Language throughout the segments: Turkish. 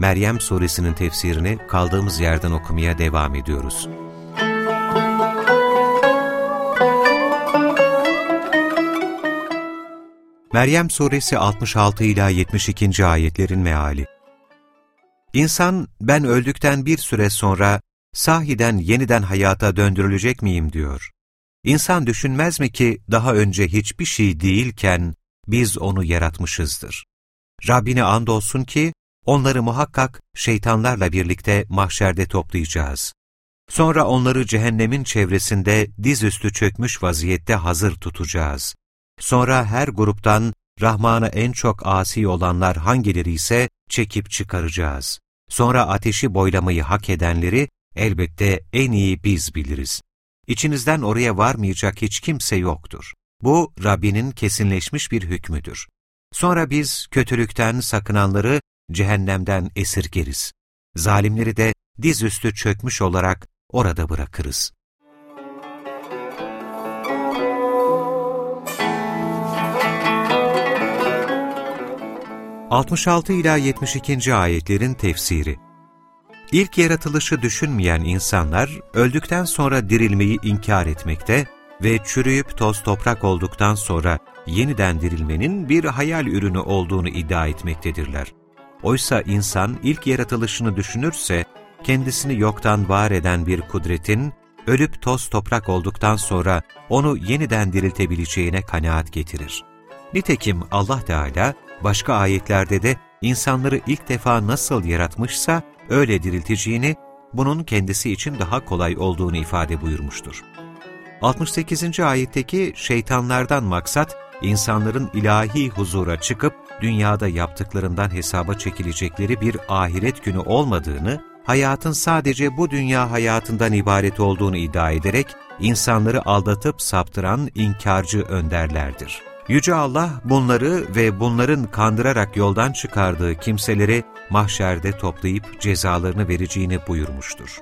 Meryem Suresinin tefsirini kaldığımız yerden okumaya devam ediyoruz. Meryem Suresi 66 ila 72. ayetlerin meali. İnsan ben öldükten bir süre sonra sahiden yeniden hayata döndürülecek miyim diyor. İnsan düşünmez mi ki daha önce hiçbir şey değilken biz onu yaratmışızdır. Rabbine andolsun ki onları muhakkak şeytanlarla birlikte mahşerde toplayacağız. Sonra onları cehennemin çevresinde dizüstü çökmüş vaziyette hazır tutacağız. Sonra her gruptan Rahman'a en çok asi olanlar hangileri ise çekip çıkaracağız. Sonra ateşi boylamayı hak edenleri elbette en iyi biz biliriz. İçinizden oraya varmayacak hiç kimse yoktur. Bu Rabbinin kesinleşmiş bir hükmüdür. Sonra biz kötülükten sakınanları cehennemden esirgeriz. Zalimleri de dizüstü çökmüş olarak orada bırakırız. ...66 ila 72. ayetlerin tefsiri İlk yaratılışı düşünmeyen insanlar, öldükten sonra dirilmeyi inkar etmekte ve çürüyüp toz toprak olduktan sonra yeniden dirilmenin bir hayal ürünü olduğunu iddia etmektedirler. Oysa insan ilk yaratılışını düşünürse, kendisini yoktan var eden bir kudretin, ölüp toz toprak olduktan sonra onu yeniden diriltebileceğine kanaat getirir. Nitekim Allah Teala başka ayetlerde de insanları ilk defa nasıl yaratmışsa öyle dirilteceğini, bunun kendisi için daha kolay olduğunu ifade buyurmuştur. 68. ayetteki şeytanlardan maksat, insanların ilahi huzura çıkıp dünyada yaptıklarından hesaba çekilecekleri bir ahiret günü olmadığını, hayatın sadece bu dünya hayatından ibaret olduğunu iddia ederek, insanları aldatıp saptıran inkarcı önderlerdir. Yüce Allah bunları ve bunların kandırarak yoldan çıkardığı kimseleri mahşerde toplayıp cezalarını vereceğini buyurmuştur.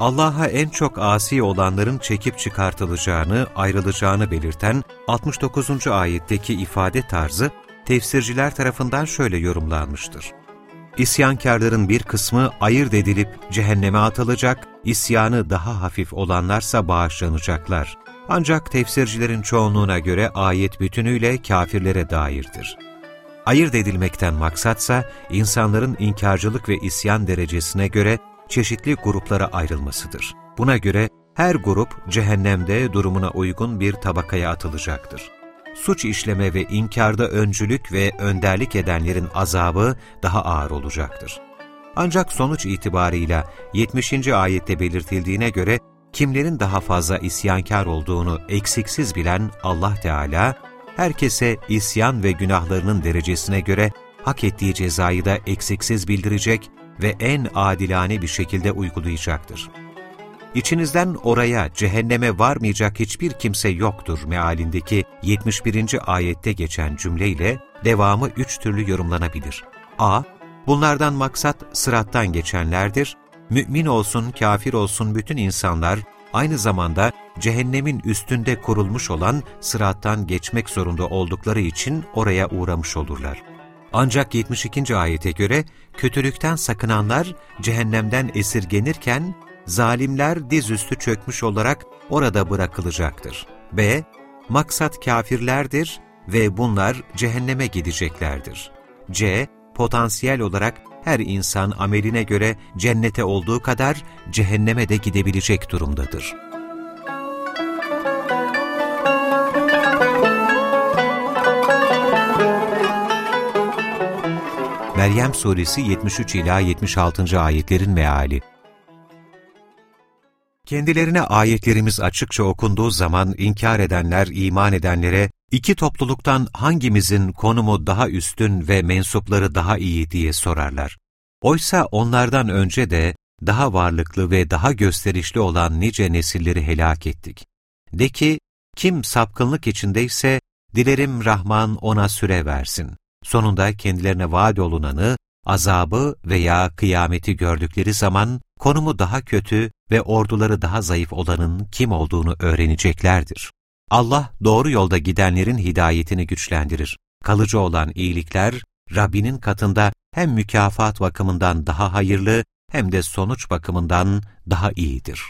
Allah'a en çok asi olanların çekip çıkartılacağını, ayrılacağını belirten 69. ayetteki ifade tarzı, tefsirciler tarafından şöyle yorumlanmıştır. İsyankarların bir kısmı ayırt edilip cehenneme atılacak, isyanı daha hafif olanlarsa bağışlanacaklar. Ancak tefsircilerin çoğunluğuna göre ayet bütünüyle kafirlere dairdir. Ayırt edilmekten maksatsa, insanların inkarcılık ve isyan derecesine göre çeşitli gruplara ayrılmasıdır. Buna göre her grup cehennemde durumuna uygun bir tabakaya atılacaktır. Suç işleme ve inkarda öncülük ve önderlik edenlerin azabı daha ağır olacaktır. Ancak sonuç itibarıyla 70. ayette belirtildiğine göre kimlerin daha fazla isyankar olduğunu eksiksiz bilen Allah Teala, herkese isyan ve günahlarının derecesine göre hak ettiği cezayı da eksiksiz bildirecek ve en adilane bir şekilde uygulayacaktır. İçinizden oraya, cehenneme varmayacak hiçbir kimse yoktur mealindeki 71. ayette geçen cümleyle devamı üç türlü yorumlanabilir. a. Bunlardan maksat sırattan geçenlerdir. Mümin olsun, kafir olsun bütün insanlar aynı zamanda cehennemin üstünde kurulmuş olan sırattan geçmek zorunda oldukları için oraya uğramış olurlar. Ancak 72. ayete göre kötülükten sakınanlar cehennemden esirgenirken zalimler dizüstü çökmüş olarak orada bırakılacaktır. B. Maksat kafirlerdir ve bunlar cehenneme gideceklerdir. C. Potansiyel olarak her insan ameline göre cennete olduğu kadar cehenneme de gidebilecek durumdadır. Meryem Suresi 73 ila 76. ayetlerin meali. Kendilerine ayetlerimiz açıkça okunduğu zaman inkar edenler iman edenlere iki topluluktan hangimizin konumu daha üstün ve mensupları daha iyi diye sorarlar. Oysa onlardan önce de daha varlıklı ve daha gösterişli olan nice nesilleri helak ettik. De ki, kim sapkınlık içindeyse, dilerim Rahman ona süre versin. Sonunda kendilerine vaat olunanı, azabı veya kıyameti gördükleri zaman, konumu daha kötü ve orduları daha zayıf olanın kim olduğunu öğreneceklerdir. Allah doğru yolda gidenlerin hidayetini güçlendirir. Kalıcı olan iyilikler, Rabbinin katında hem mükafat bakımından daha hayırlı hem de sonuç bakımından daha iyidir.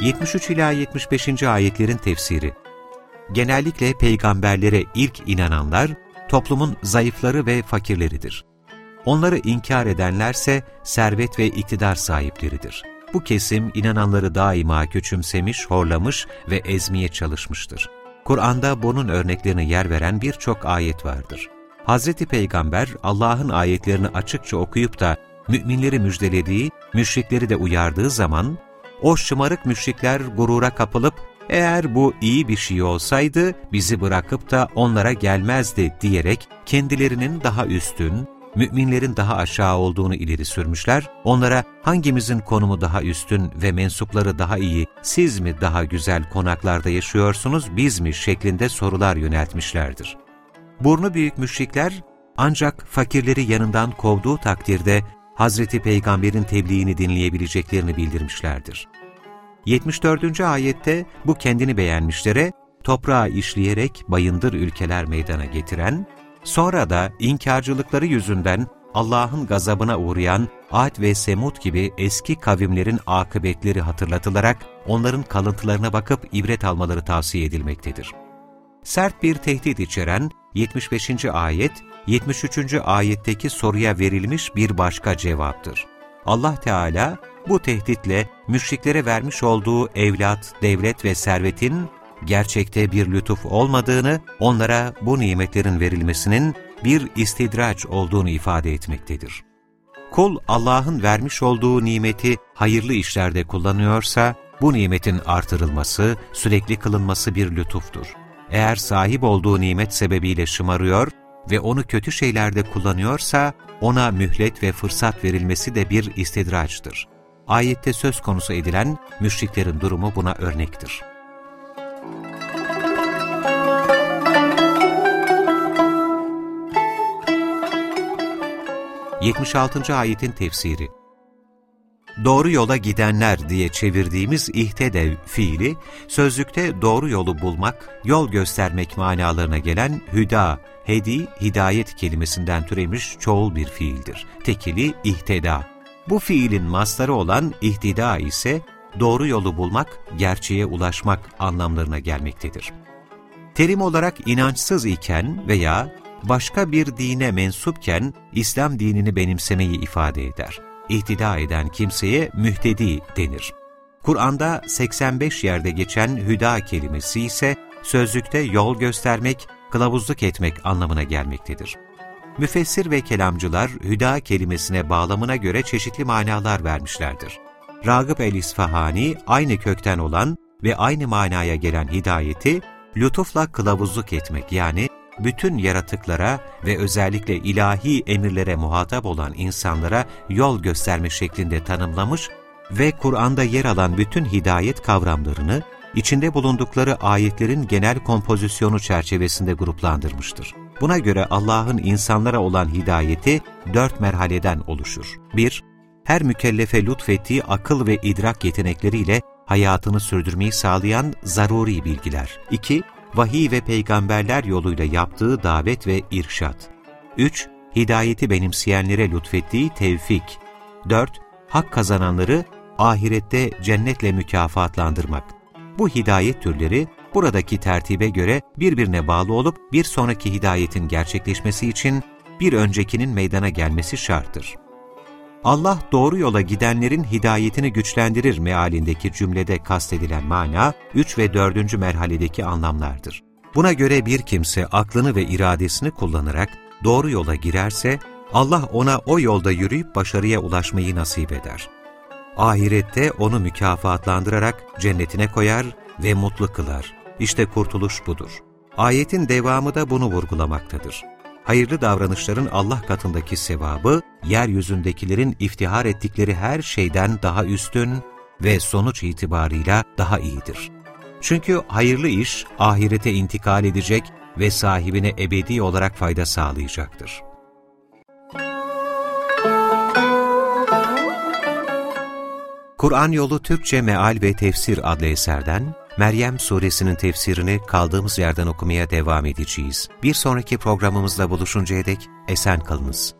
...73 ila 75. ayetlerin tefsiri Genellikle peygamberlere ilk inananlar, toplumun zayıfları ve fakirleridir. Onları inkar edenlerse servet ve iktidar sahipleridir. Bu kesim inananları daima küçümsemiş, horlamış ve ezmeye çalışmıştır. Kur'an'da bunun örneklerini yer veren birçok ayet vardır. Hz. Peygamber Allah'ın ayetlerini açıkça okuyup da müminleri müjdelediği, müşrikleri de uyardığı zaman, o şımarık müşrikler gurura kapılıp, eğer bu iyi bir şey olsaydı bizi bırakıp da onlara gelmezdi diyerek kendilerinin daha üstün, müminlerin daha aşağı olduğunu ileri sürmüşler, onlara hangimizin konumu daha üstün ve mensupları daha iyi, siz mi daha güzel konaklarda yaşıyorsunuz, biz mi şeklinde sorular yöneltmişlerdir. Burnu büyük müşrikler, ancak fakirleri yanından kovduğu takdirde Hazreti Peygamber'in tebliğini dinleyebileceklerini bildirmişlerdir. 74. ayette bu kendini beğenmişlere, toprağı işleyerek bayındır ülkeler meydana getiren, Sonra da inkarcılıkları yüzünden Allah'ın gazabına uğrayan Ad ve Semud gibi eski kavimlerin akıbetleri hatırlatılarak onların kalıntılarına bakıp ibret almaları tavsiye edilmektedir. Sert bir tehdit içeren 75. ayet, 73. ayetteki soruya verilmiş bir başka cevaptır. Allah Teala bu tehditle müşriklere vermiş olduğu evlat, devlet ve servetin gerçekte bir lütuf olmadığını, onlara bu nimetlerin verilmesinin bir istidraç olduğunu ifade etmektedir. Kul Allah'ın vermiş olduğu nimeti hayırlı işlerde kullanıyorsa, bu nimetin artırılması, sürekli kılınması bir lütuftur. Eğer sahip olduğu nimet sebebiyle şımarıyor ve onu kötü şeylerde kullanıyorsa, ona mühlet ve fırsat verilmesi de bir istidraçtır. Ayette söz konusu edilen müşriklerin durumu buna örnektir. 76. ayetin tefsiri Doğru yola gidenler diye çevirdiğimiz ihtedev fiili, sözlükte doğru yolu bulmak, yol göstermek manalarına gelen hüda, hedi, hidayet kelimesinden türemiş çoğul bir fiildir. Tekili ihteda. Bu fiilin masları olan ihtida ise doğru yolu bulmak, gerçeğe ulaşmak anlamlarına gelmektedir. Terim olarak inançsız iken veya başka bir dine mensupken İslam dinini benimsemeyi ifade eder. İhtida eden kimseye mühtedi denir. Kur'an'da 85 yerde geçen hüda kelimesi ise sözlükte yol göstermek, kılavuzluk etmek anlamına gelmektedir. Müfessir ve kelamcılar hüda kelimesine bağlamına göre çeşitli manalar vermişlerdir. Ragıp el-İsfahani aynı kökten olan ve aynı manaya gelen hidayeti, lütufla kılavuzluk etmek yani bütün yaratıklara ve özellikle ilahi emirlere muhatap olan insanlara yol gösterme şeklinde tanımlamış ve Kur'an'da yer alan bütün hidayet kavramlarını içinde bulundukları ayetlerin genel kompozisyonu çerçevesinde gruplandırmıştır. Buna göre Allah'ın insanlara olan hidayeti dört merhaleden oluşur. 1- Her mükellefe lütfettiği akıl ve idrak yetenekleriyle hayatını sürdürmeyi sağlayan zaruri bilgiler. 2- vahiy ve peygamberler yoluyla yaptığı davet ve irşat. 3. Hidayeti benimseyenlere lütfettiği tevfik. 4. Hak kazananları ahirette cennetle mükafatlandırmak. Bu hidayet türleri buradaki tertibe göre birbirine bağlı olup bir sonraki hidayetin gerçekleşmesi için bir öncekinin meydana gelmesi şarttır. Allah doğru yola gidenlerin hidayetini güçlendirir mealindeki cümlede kastedilen mana, 3 ve 4. merhaledeki anlamlardır. Buna göre bir kimse aklını ve iradesini kullanarak doğru yola girerse, Allah ona o yolda yürüyüp başarıya ulaşmayı nasip eder. Ahirette onu mükafatlandırarak cennetine koyar ve mutlu kılar. İşte kurtuluş budur. Ayetin devamı da bunu vurgulamaktadır. Hayırlı davranışların Allah katındaki sevabı, yeryüzündekilerin iftihar ettikleri her şeyden daha üstün ve sonuç itibarıyla daha iyidir. Çünkü hayırlı iş ahirete intikal edecek ve sahibine ebedi olarak fayda sağlayacaktır. Kur'an Yolu Türkçe Meal ve Tefsir adlı eserden Meryem Suresinin tefsirini kaldığımız yerden okumaya devam edeceğiz. Bir sonraki programımızda buluşuncaya dek esen kalınız.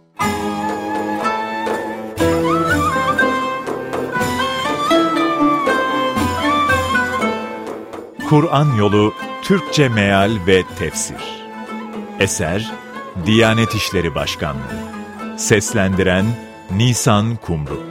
Kur'an Yolu Türkçe Meal ve Tefsir Eser Diyanet İşleri Başkanlığı Seslendiren Nisan Kumru